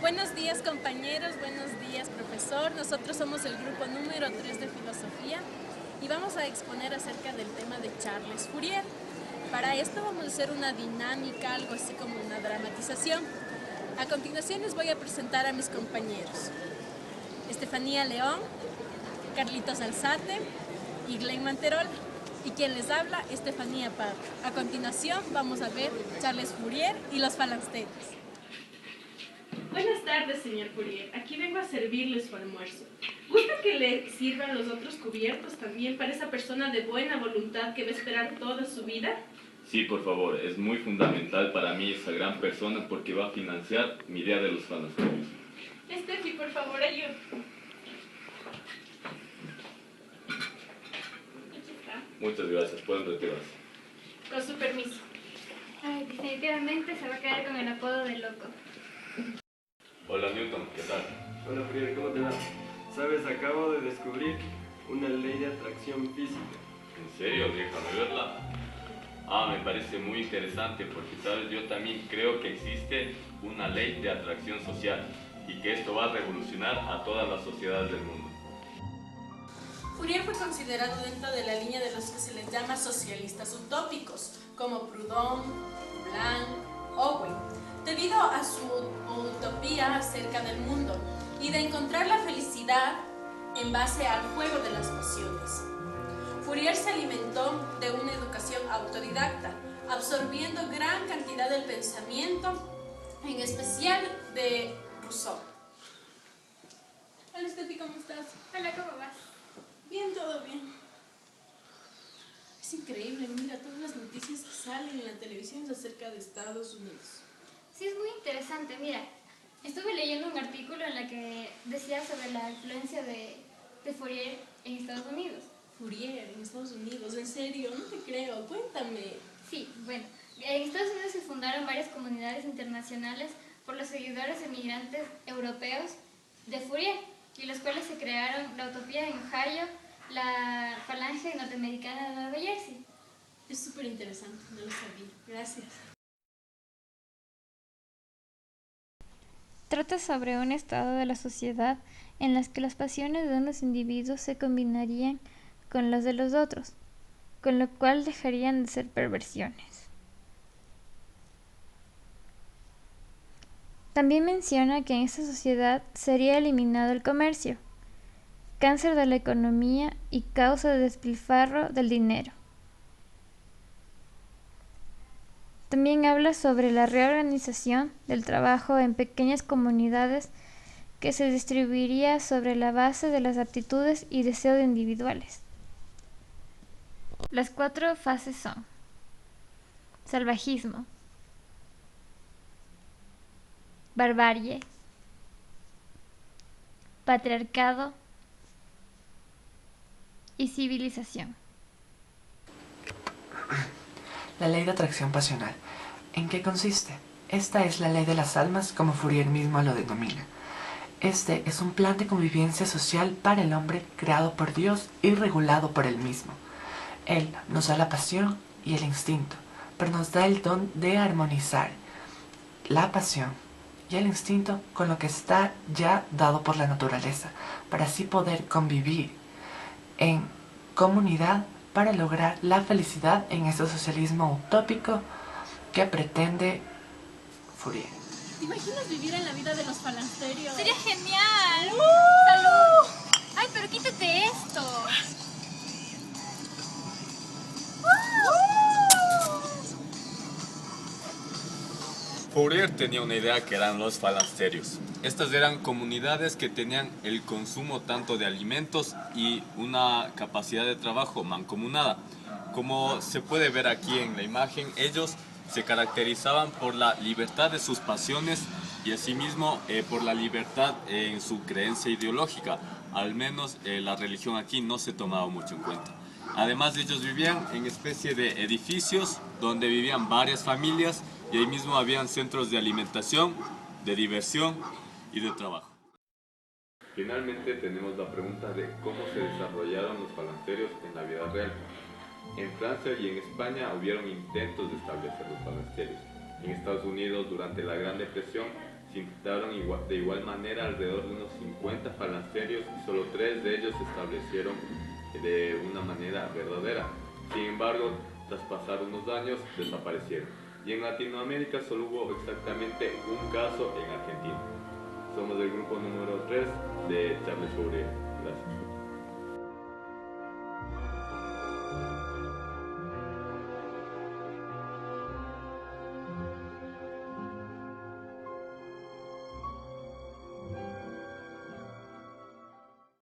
Buenos días compañeros, buenos días profesor. Nosotros somos el grupo número 3 de filosofía y vamos a exponer acerca del tema de Charles Fourier. Para esto vamos a hacer una dinámica, algo así como una dramatización. A continuación les voy a presentar a mis compañeros. Estefanía León, Carlitos Alzate y Glenn Manterol. Y quien les habla, Estefanía Parra. A continuación vamos a ver Charles Fourier y los falansteros. Buenas tardes, señor Fourier. Aquí vengo a servirle su almuerzo. ¿Gusta que le sirvan los otros cubiertos también para esa persona de buena voluntad que va a esperar toda su vida? Sí, por favor, es muy fundamental para mí esa gran persona porque va a financiar mi idea de los falansteros. Estefi, por favor, ayúdame. Muchas gracias, pueden retirarse. Con su permiso. Ay, definitivamente se va a quedar con el apodo de loco. Hola Frier, ¿cómo te va? Sabes, acabo de descubrir una ley de atracción física. ¿En serio? Déjame verla. Ah, me parece muy interesante porque, sabes, yo también creo que existe una ley de atracción social y que esto va a revolucionar a todas las sociedades del mundo. Fourier fue considerado dentro de la línea de los que se les llama socialistas utópicos, como Proudhon, Blanc, Owen, debido a su utopía acerca del mundo y de encontrar la felicidad en base al juego de las pasiones. Fourier se alimentó de una educación autodidacta, absorbiendo gran cantidad del pensamiento, en especial de Rousseau. Hola Steffi, ¿cómo estás? Hola, ¿cómo vas? Bien, todo bien. Es increíble, mira, todas las noticias que salen en la televisión acerca de Estados Unidos. Sí, es muy interesante. Mira, estuve leyendo un artículo en la que decía sobre la influencia de, de Fourier en Estados Unidos. Fourier en Estados Unidos, en serio, no te creo, cuéntame. Sí, bueno, en Estados Unidos se fundaron varias comunidades internacionales por los seguidores emigrantes europeos de Fourier, y los cuales se crearon la Utopía en Ohio, la Falange Norteamericana de Nueva Jersey. Es súper interesante, no lo sabía. Gracias. Trata sobre un estado de la sociedad en las que las pasiones de unos individuos se combinarían con las de los otros, con lo cual dejarían de ser perversiones. También menciona que en esta sociedad sería eliminado el comercio, cáncer de la economía y causa de despilfarro del dinero. También habla sobre la reorganización del trabajo en pequeñas comunidades que se distribuiría sobre la base de las aptitudes y deseos individuales. Las cuatro fases son salvajismo, barbarie, patriarcado y civilización. La ley de atracción pasional. ¿En qué consiste? Esta es la ley de las almas como Fourier mismo lo denomina. Este es un plan de convivencia social para el hombre creado por Dios y regulado por él mismo. Él nos da la pasión y el instinto, pero nos da el don de armonizar la pasión y el instinto con lo que está ya dado por la naturaleza, para así poder convivir en comunidad para lograr la felicidad en este socialismo utópico que pretende Fourier. ¿Te imaginas vivir en la vida de los falasterios? ¡Sería genial! ¡Salud! ¡Ay, pero quítate esto! Fourier tenía una idea que eran los falansterios. Estas eran comunidades que tenían el consumo tanto de alimentos y una capacidad de trabajo mancomunada. Como se puede ver aquí en la imagen, ellos se caracterizaban por la libertad de sus pasiones y asimismo eh, por la libertad en su creencia ideológica. Al menos eh, la religión aquí no se tomaba mucho en cuenta. Además ellos vivían en especie de edificios donde vivían varias familias y ahí mismo habían centros de alimentación, de diversión y de trabajo. Finalmente tenemos la pregunta de cómo se desarrollaron los falansterios en la vida real. En Francia y en España hubieron intentos de establecer los falansterios. En Estados Unidos, durante la Gran Depresión, se infectaron de igual manera alrededor de unos 50 falansterios y solo tres de ellos se establecieron de una manera verdadera. Sin embargo, tras pasar unos años, desaparecieron. Y en Latinoamérica solo hubo exactamente un caso en Argentina. Somos del grupo número 3 de Charles Fourier. Gracias.